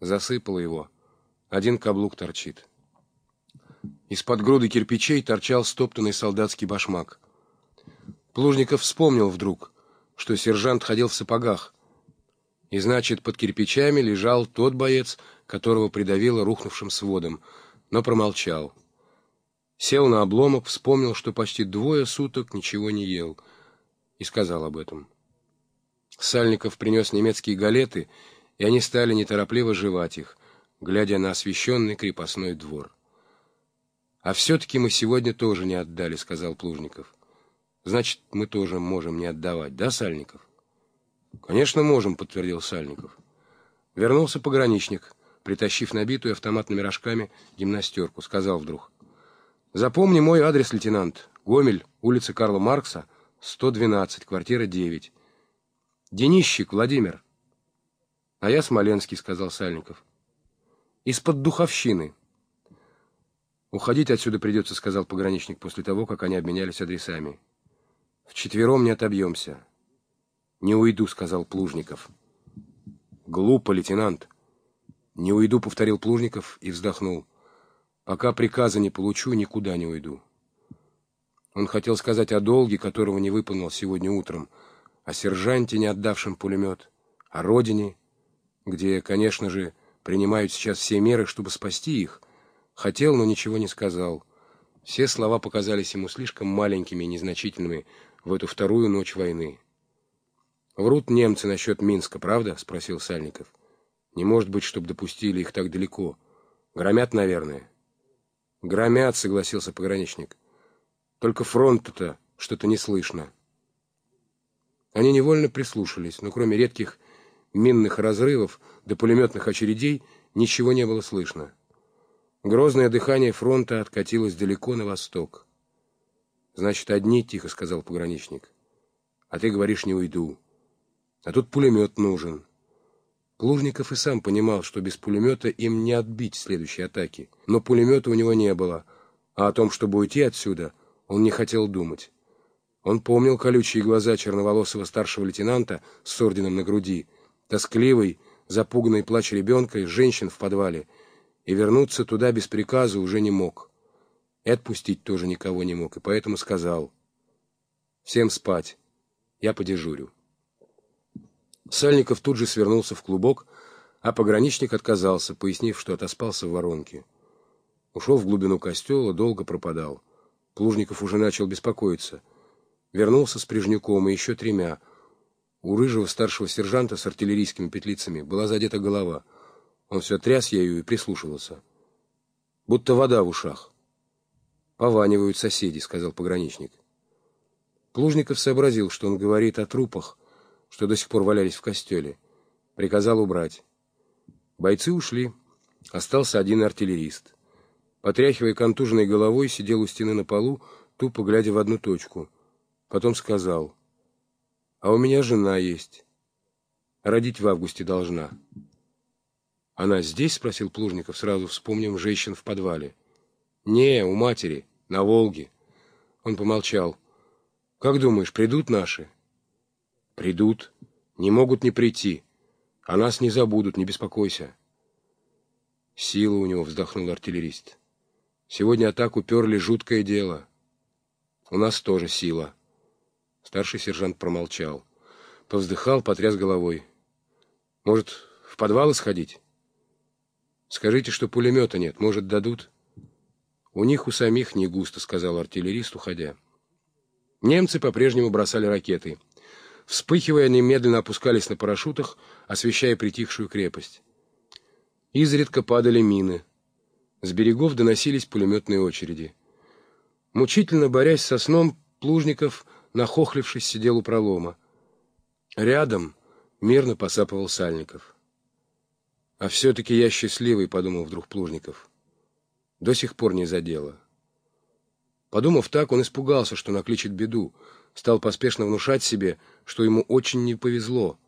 Засыпало его. Один каблук торчит. Из-под груды кирпичей торчал стоптанный солдатский башмак. Плужников вспомнил вдруг, что сержант ходил в сапогах, и значит, под кирпичами лежал тот боец, которого придавило рухнувшим сводом, но промолчал. Сел на обломок, вспомнил, что почти двое суток ничего не ел, и сказал об этом. Сальников принес немецкие галеты, и они стали неторопливо жевать их, глядя на освещенный крепостной двор. «А все-таки мы сегодня тоже не отдали», — сказал Плужников. «Значит, мы тоже можем не отдавать, да, Сальников?» «Конечно, можем», — подтвердил Сальников. Вернулся пограничник, притащив набитую автоматными рожками гимнастерку, сказал вдруг. «Запомни мой адрес, лейтенант. Гомель, улица Карла Маркса, 112, квартира 9. Денищик Владимир». «А я Смоленский», — сказал Сальников. «Из-под духовщины». «Уходить отсюда придется», — сказал пограничник после того, как они обменялись адресами. «Вчетвером не отобьемся». «Не уйду», — сказал Плужников. «Глупо, лейтенант». «Не уйду», — повторил Плужников и вздохнул. «Пока приказа не получу, никуда не уйду». Он хотел сказать о долге, которого не выполнил сегодня утром, о сержанте, не отдавшем пулемет, о родине, где, конечно же, принимают сейчас все меры, чтобы спасти их. Хотел, но ничего не сказал. Все слова показались ему слишком маленькими и незначительными в эту вторую ночь войны. «Врут немцы насчет Минска, правда?» — спросил Сальников. «Не может быть, чтобы допустили их так далеко. Громят, наверное». «Громят», — согласился пограничник. «Только фронта-то что-то не слышно». Они невольно прислушались, но кроме редких минных разрывов до пулеметных очередей ничего не было слышно. Грозное дыхание фронта откатилось далеко на восток. «Значит, одни», — тихо сказал пограничник. «А ты говоришь, не уйду». А тут пулемет нужен. Плужников и сам понимал, что без пулемета им не отбить следующие атаки. Но пулемета у него не было, а о том, чтобы уйти отсюда, он не хотел думать. Он помнил колючие глаза черноволосого старшего лейтенанта с орденом на груди, тоскливый, запуганный плач ребенка и женщин в подвале, и вернуться туда без приказа уже не мог. И отпустить тоже никого не мог, и поэтому сказал «Всем спать, я подежурю». Сальников тут же свернулся в клубок, а пограничник отказался, пояснив, что отоспался в воронке. Ушел в глубину костела, долго пропадал. Плужников уже начал беспокоиться. Вернулся с Прижнюком и еще тремя. У рыжего старшего сержанта с артиллерийскими петлицами была задета голова. Он все тряс ею и прислушивался. Будто вода в ушах. «Пованивают соседи», — сказал пограничник. Плужников сообразил, что он говорит о трупах, что до сих пор валялись в костеле. Приказал убрать. Бойцы ушли. Остался один артиллерист. Потряхивая контуженной головой, сидел у стены на полу, тупо глядя в одну точку. Потом сказал, «А у меня жена есть. Родить в августе должна». «Она здесь?» — спросил Плужников, сразу вспомнив женщин в подвале. «Не, у матери, на Волге». Он помолчал. «Как думаешь, придут наши?» Придут, не могут не прийти. А нас не забудут, не беспокойся. Сила у него, вздохнул артиллерист. Сегодня атаку перли жуткое дело. У нас тоже сила. Старший сержант промолчал. Повздыхал, потряс головой. Может, в подвал сходить? Скажите, что пулемета нет. Может, дадут? У них у самих не густо, сказал артиллерист, уходя. Немцы по-прежнему бросали ракеты. Вспыхивая, они медленно опускались на парашютах, освещая притихшую крепость. Изредка падали мины. С берегов доносились пулеметные очереди. Мучительно борясь со сном, Плужников, нахохлившись, сидел у пролома. Рядом мирно посапывал Сальников. «А все-таки я счастливый», — подумал вдруг Плужников. «До сих пор не задело». Подумав так, он испугался, что накличет беду, стал поспешно внушать себе, что ему очень не повезло,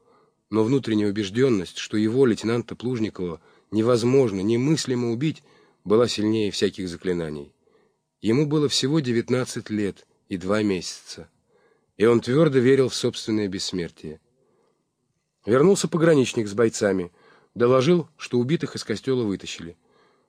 но внутренняя убежденность, что его, лейтенанта Плужникова, невозможно, немыслимо убить, была сильнее всяких заклинаний. Ему было всего 19 лет и два месяца, и он твердо верил в собственное бессмертие. Вернулся пограничник с бойцами. Доложил, что убитых из костела вытащили.